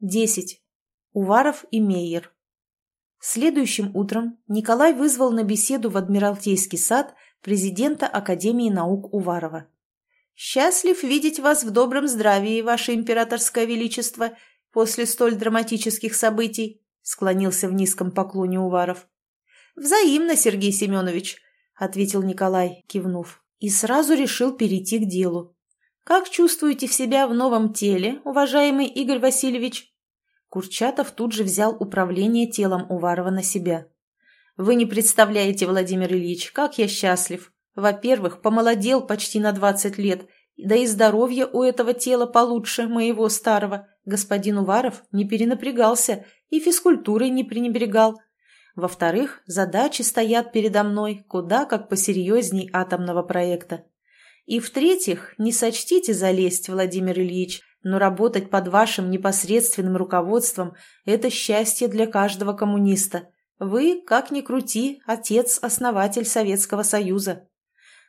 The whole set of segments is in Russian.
10. Уваров и Мейер. Следующим утром Николай вызвал на беседу в Адмиралтейский сад президента Академии наук Уварова. «Счастлив видеть вас в добром здравии, ваше императорское величество, после столь драматических событий», склонился в низком поклоне Уваров. «Взаимно, Сергей Семенович», — ответил Николай, кивнув, и сразу решил перейти к делу. «Как чувствуете себя в новом теле, уважаемый Игорь Васильевич?» Курчатов тут же взял управление телом Уварова на себя. «Вы не представляете, Владимир Ильич, как я счастлив. Во-первых, помолодел почти на двадцать лет, да и здоровье у этого тела получше моего старого. Господин Уваров не перенапрягался и физкультурой не пренебрегал. Во-вторых, задачи стоят передо мной куда как посерьезней атомного проекта. И в-третьих, не сочтите залезть, Владимир Ильич, но работать под вашим непосредственным руководством – это счастье для каждого коммуниста. Вы, как ни крути, отец-основатель Советского Союза.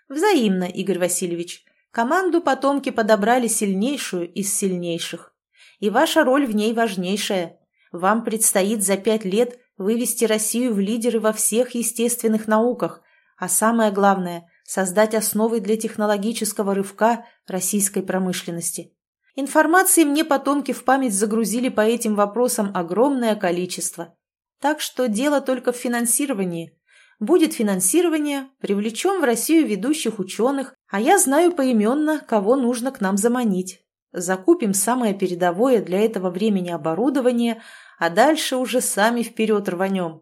Взаимно, Игорь Васильевич. Команду потомки подобрали сильнейшую из сильнейших. И ваша роль в ней важнейшая. Вам предстоит за пять лет вывести Россию в лидеры во всех естественных науках, а самое главное – создать основы для технологического рывка российской промышленности. Информации мне потомки в память загрузили по этим вопросам огромное количество. Так что дело только в финансировании. Будет финансирование, привлечем в Россию ведущих ученых, а я знаю поименно, кого нужно к нам заманить. Закупим самое передовое для этого времени оборудование, а дальше уже сами вперед рванем.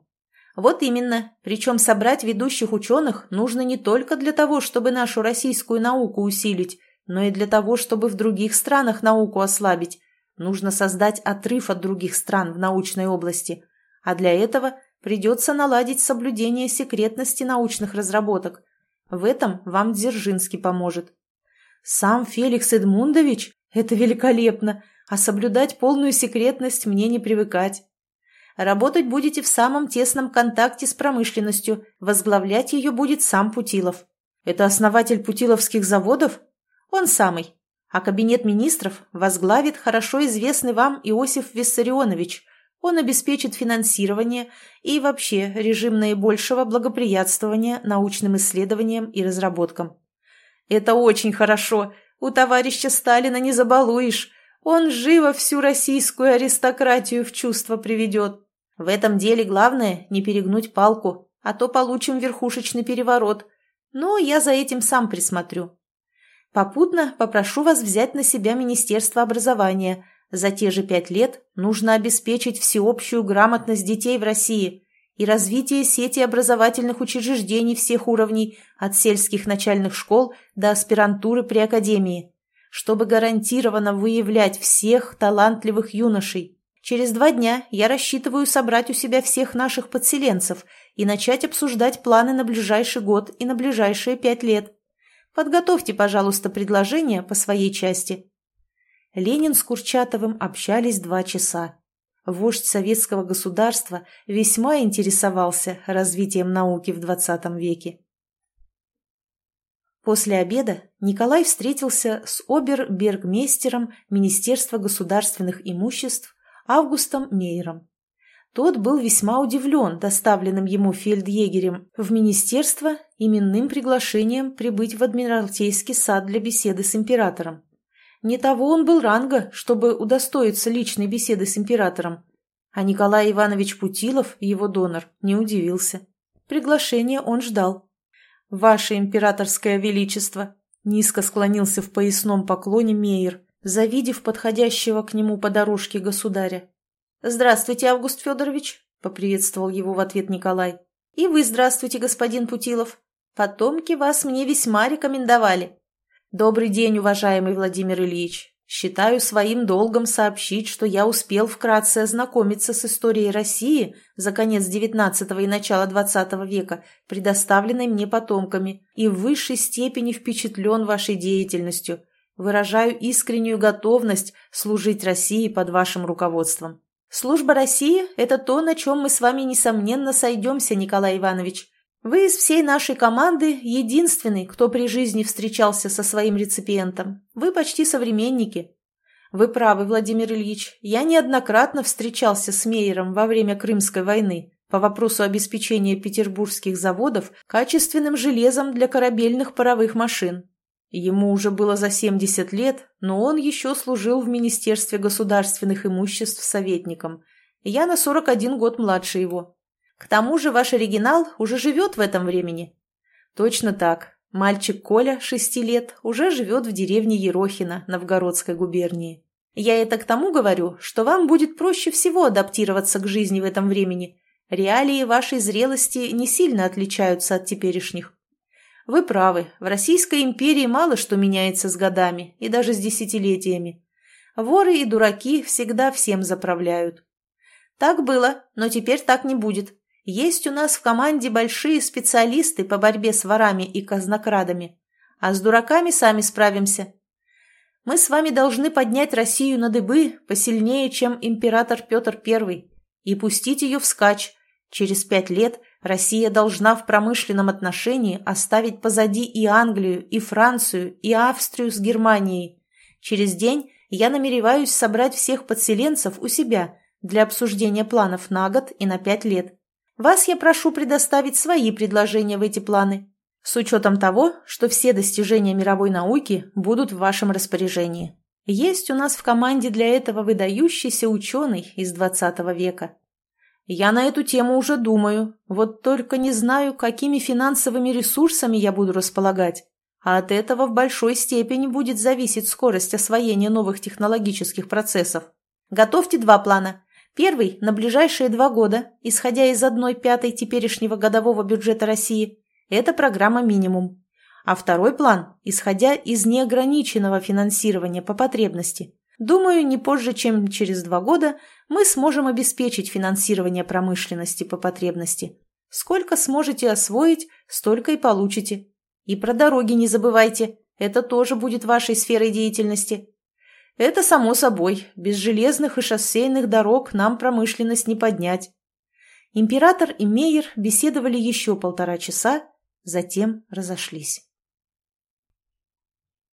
Вот именно. Причем собрать ведущих ученых нужно не только для того, чтобы нашу российскую науку усилить, но и для того, чтобы в других странах науку ослабить, нужно создать отрыв от других стран в научной области, а для этого придется наладить соблюдение секретности научных разработок. В этом вам Дзержинский поможет. Сам Феликс Эдмундович? Это великолепно, а соблюдать полную секретность мне не привыкать. Работать будете в самом тесном контакте с промышленностью, возглавлять ее будет сам Путилов. Это основатель путиловских заводов? Он самый. А кабинет министров возглавит хорошо известный вам Иосиф Виссарионович. Он обеспечит финансирование и вообще режим наибольшего благоприятствования научным исследованиям и разработкам. Это очень хорошо. У товарища Сталина не забалуешь. Он живо всю российскую аристократию в чувство приведет. В этом деле главное не перегнуть палку, а то получим верхушечный переворот. Но я за этим сам присмотрю. Попутно попрошу вас взять на себя Министерство образования. За те же пять лет нужно обеспечить всеобщую грамотность детей в России и развитие сети образовательных учреждений всех уровней, от сельских начальных школ до аспирантуры при академии, чтобы гарантированно выявлять всех талантливых юношей. Через два дня я рассчитываю собрать у себя всех наших подселенцев и начать обсуждать планы на ближайший год и на ближайшие пять лет. Подготовьте, пожалуйста, предложение по своей части». Ленин с Курчатовым общались два часа. Вождь советского государства весьма интересовался развитием науки в XX веке. После обеда Николай встретился с обер-бергмейстером Министерства государственных имуществ Августом Мейером. Тот был весьма удивлен доставленным ему фельдъегерем в министерство именным приглашением прибыть в Адмиралтейский сад для беседы с императором. Не того он был ранга, чтобы удостоиться личной беседы с императором. А Николай Иванович Путилов, его донор, не удивился. Приглашение он ждал. «Ваше императорское величество!» Низко склонился в поясном поклоне Мейер, завидев подходящего к нему по дорожке государя. «Здравствуйте, Август Федорович!» — поприветствовал его в ответ Николай. «И вы здравствуйте, господин Путилов. Потомки вас мне весьма рекомендовали. Добрый день, уважаемый Владимир Ильич. Считаю своим долгом сообщить, что я успел вкратце ознакомиться с историей России за конец XIX и начало XX века, предоставленной мне потомками, и в высшей степени впечатлен вашей деятельностью. Выражаю искреннюю готовность служить России под вашим руководством. Служба России – это то, на чем мы с вами, несомненно, сойдемся, Николай Иванович. Вы из всей нашей команды единственный, кто при жизни встречался со своим реципиентом. Вы почти современники. Вы правы, Владимир Ильич. Я неоднократно встречался с Мейером во время Крымской войны по вопросу обеспечения петербургских заводов качественным железом для корабельных паровых машин. Ему уже было за 70 лет, но он еще служил в Министерстве государственных имуществ советником. Я на 41 год младше его. К тому же ваш оригинал уже живет в этом времени. Точно так. Мальчик Коля, шести лет, уже живет в деревне Ерохина, Новгородской губернии. Я это к тому говорю, что вам будет проще всего адаптироваться к жизни в этом времени. Реалии вашей зрелости не сильно отличаются от теперешних. Вы правы, в Российской империи мало что меняется с годами и даже с десятилетиями. Воры и дураки всегда всем заправляют. Так было, но теперь так не будет. Есть у нас в команде большие специалисты по борьбе с ворами и казнокрадами, а с дураками сами справимся. Мы с вами должны поднять Россию на дыбы посильнее, чем император Петр I, и пустить ее вскачь. Через пять лет Россия должна в промышленном отношении оставить позади и Англию, и Францию, и Австрию с Германией. Через день я намереваюсь собрать всех подселенцев у себя для обсуждения планов на год и на пять лет. Вас я прошу предоставить свои предложения в эти планы, с учетом того, что все достижения мировой науки будут в вашем распоряжении. Есть у нас в команде для этого выдающийся ученый из 20 века. Я на эту тему уже думаю, вот только не знаю, какими финансовыми ресурсами я буду располагать. А от этого в большой степени будет зависеть скорость освоения новых технологических процессов. Готовьте два плана. Первый – на ближайшие два года, исходя из одной пятой теперешнего годового бюджета России. Это программа «Минимум». А второй план – исходя из неограниченного финансирования по потребности. Думаю, не позже, чем через два года мы сможем обеспечить финансирование промышленности по потребности. Сколько сможете освоить, столько и получите. И про дороги не забывайте, это тоже будет вашей сферой деятельности. Это само собой, без железных и шоссейных дорог нам промышленность не поднять. Император и Мейер беседовали еще полтора часа, затем разошлись.